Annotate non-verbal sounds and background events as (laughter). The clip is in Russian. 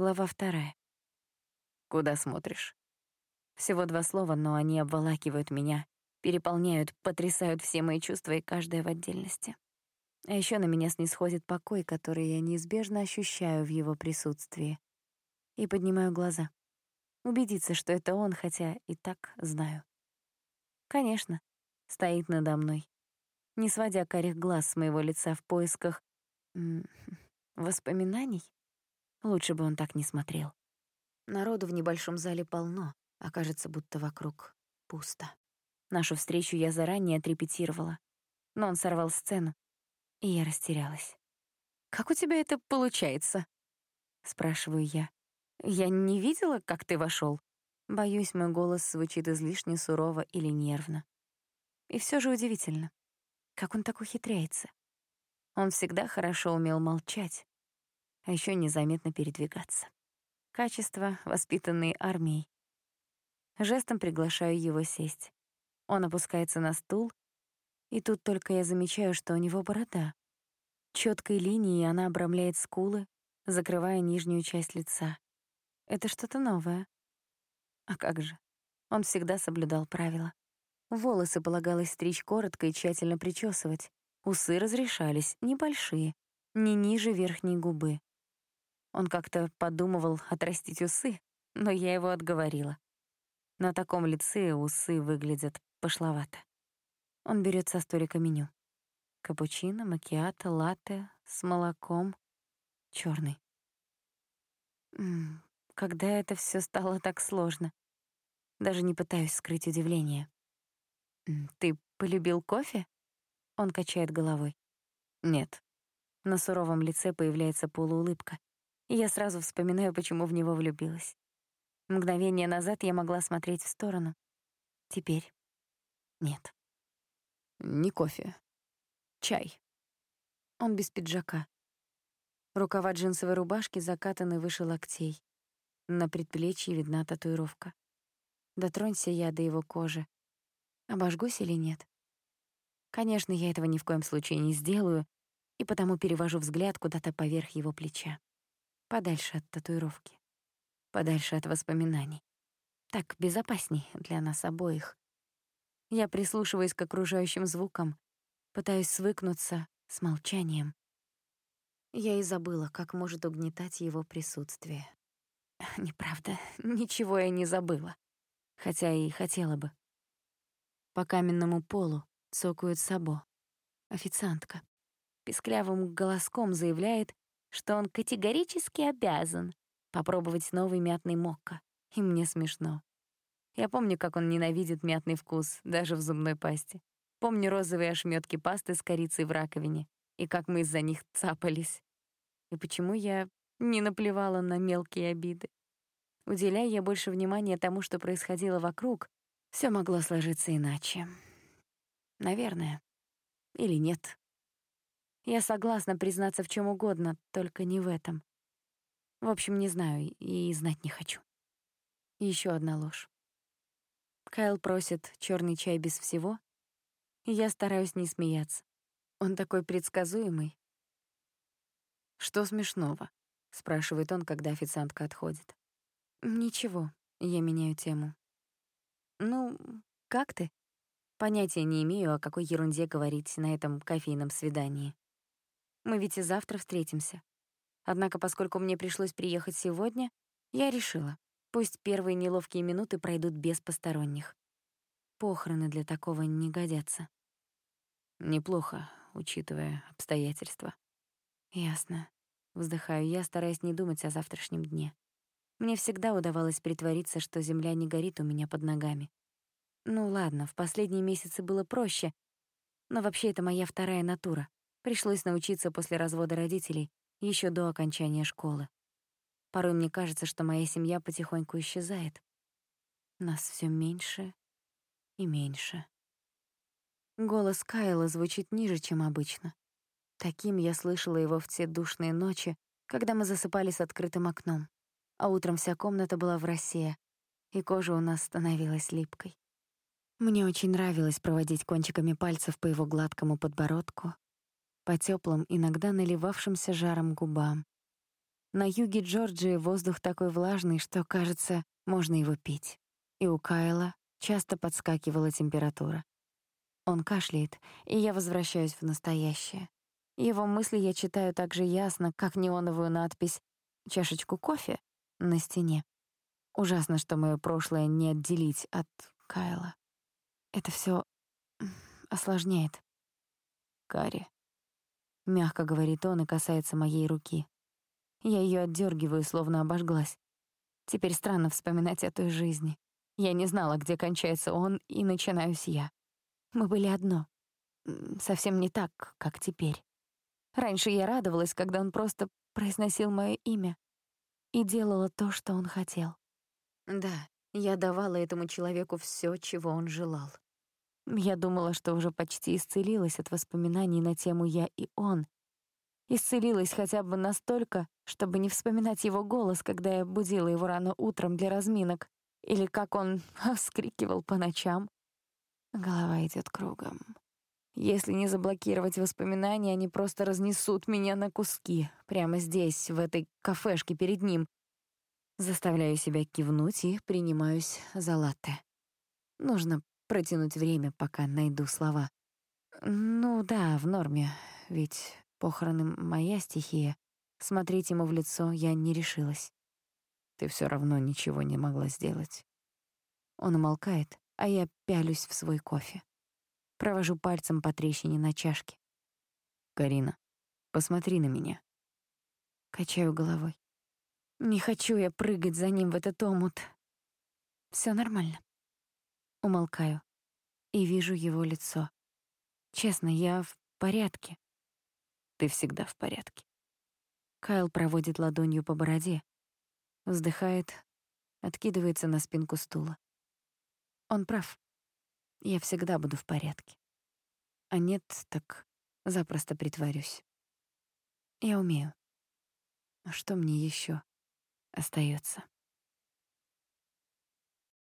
Глава вторая. Куда смотришь? Всего два слова, но они обволакивают меня, переполняют, потрясают все мои чувства и каждое в отдельности. А еще на меня снисходит покой, который я неизбежно ощущаю в его присутствии. И поднимаю глаза. Убедиться, что это он, хотя и так знаю. Конечно, стоит надо мной, не сводя карих глаз с моего лица в поисках (laughs) воспоминаний. Лучше бы он так не смотрел. Народу в небольшом зале полно, а кажется, будто вокруг пусто. Нашу встречу я заранее отрепетировала, но он сорвал сцену, и я растерялась. «Как у тебя это получается?» — спрашиваю я. «Я не видела, как ты вошел. Боюсь, мой голос звучит излишне сурово или нервно. И все же удивительно, как он так ухитряется. Он всегда хорошо умел молчать, а еще незаметно передвигаться. Качество, воспитанные армией. Жестом приглашаю его сесть. Он опускается на стул, и тут только я замечаю, что у него борода. Четкой линией она обрамляет скулы, закрывая нижнюю часть лица. Это что-то новое. А как же? Он всегда соблюдал правила. Волосы полагалось стричь коротко и тщательно причесывать. Усы разрешались, небольшие, не ниже верхней губы. Он как-то подумывал отрастить усы, но я его отговорила. На таком лице усы выглядят пошловато. Он берет со столика меню. Капучино, макиато, латте с молоком, черный. Когда это все стало так сложно? Даже не пытаюсь скрыть удивление. «Ты полюбил кофе?» Он качает головой. «Нет». На суровом лице появляется полуулыбка, и я сразу вспоминаю, почему в него влюбилась. Мгновение назад я могла смотреть в сторону. Теперь нет. Не кофе. Чай. Он без пиджака. Рукава джинсовой рубашки закатаны выше локтей. На предплечье видна татуировка. Дотронься я до его кожи. Обожгусь или нет? Конечно, я этого ни в коем случае не сделаю, и потому перевожу взгляд куда-то поверх его плеча. Подальше от татуировки. Подальше от воспоминаний. Так безопасней для нас обоих. Я прислушиваюсь к окружающим звукам, пытаюсь свыкнуться с молчанием. Я и забыла, как может угнетать его присутствие. (laughs) Неправда, ничего я не забыла хотя и хотела бы. По каменному полу цокают сабо. Официантка. Писклявым голоском заявляет, что он категорически обязан попробовать новый мятный мокко. И мне смешно. Я помню, как он ненавидит мятный вкус, даже в зубной пасте. Помню розовые ошметки пасты с корицей в раковине, и как мы из-за них цапались. И почему я не наплевала на мелкие обиды. Уделяя я больше внимания тому, что происходило вокруг, все могло сложиться иначе. Наверное. Или нет. Я согласна признаться в чем угодно, только не в этом. В общем, не знаю и знать не хочу. Еще одна ложь. Кайл просит черный чай без всего, и я стараюсь не смеяться. Он такой предсказуемый. «Что смешного?» — спрашивает он, когда официантка отходит. Ничего, я меняю тему. Ну, как ты? Понятия не имею, о какой ерунде говорить на этом кофейном свидании. Мы ведь и завтра встретимся. Однако, поскольку мне пришлось приехать сегодня, я решила, пусть первые неловкие минуты пройдут без посторонних. Похороны для такого не годятся. Неплохо, учитывая обстоятельства. Ясно. Вздыхаю я, стараясь не думать о завтрашнем дне. Мне всегда удавалось притвориться, что земля не горит у меня под ногами. Ну ладно, в последние месяцы было проще, но вообще это моя вторая натура. Пришлось научиться после развода родителей, еще до окончания школы. Порой мне кажется, что моя семья потихоньку исчезает. Нас все меньше и меньше. Голос Кайла звучит ниже, чем обычно. Таким я слышала его в те душные ночи, когда мы засыпали с открытым окном а утром вся комната была в росе, и кожа у нас становилась липкой. Мне очень нравилось проводить кончиками пальцев по его гладкому подбородку, по теплым, иногда наливавшимся жаром губам. На юге Джорджии воздух такой влажный, что, кажется, можно его пить. И у Кайла часто подскакивала температура. Он кашляет, и я возвращаюсь в настоящее. Его мысли я читаю так же ясно, как неоновую надпись «Чашечку кофе» на стене. Ужасно, что мое прошлое не отделить от Кайла. Это все осложняет. Кари. Мягко говорит он и касается моей руки. Я ее отдергиваю, словно обожглась. Теперь странно вспоминать о той жизни. Я не знала, где кончается он, и начинаюсь я. Мы были одно. Совсем не так, как теперь. Раньше я радовалась, когда он просто произносил мое имя и делала то, что он хотел. Да, я давала этому человеку все, чего он желал. Я думала, что уже почти исцелилась от воспоминаний на тему «я и он», Исцелилась хотя бы настолько, чтобы не вспоминать его голос, когда я будила его рано утром для разминок, или как он (laughs) вскрикивал по ночам. Голова идет кругом. Если не заблокировать воспоминания, они просто разнесут меня на куски, прямо здесь, в этой кафешке перед ним. Заставляю себя кивнуть и принимаюсь за латте. Нужно протянуть время, пока найду слова. Ну да, в норме, ведь Похороны — моя стихия. Смотреть ему в лицо я не решилась. Ты все равно ничего не могла сделать. Он умолкает, а я пялюсь в свой кофе. Провожу пальцем по трещине на чашке. «Карина, посмотри на меня». Качаю головой. Не хочу я прыгать за ним в этот омут. Все нормально. Умолкаю и вижу его лицо. Честно, я в порядке. Ты всегда в порядке. Кайл проводит ладонью по бороде, вздыхает, откидывается на спинку стула. Он прав. Я всегда буду в порядке. А нет, так запросто притворюсь. Я умею. А что мне еще остается?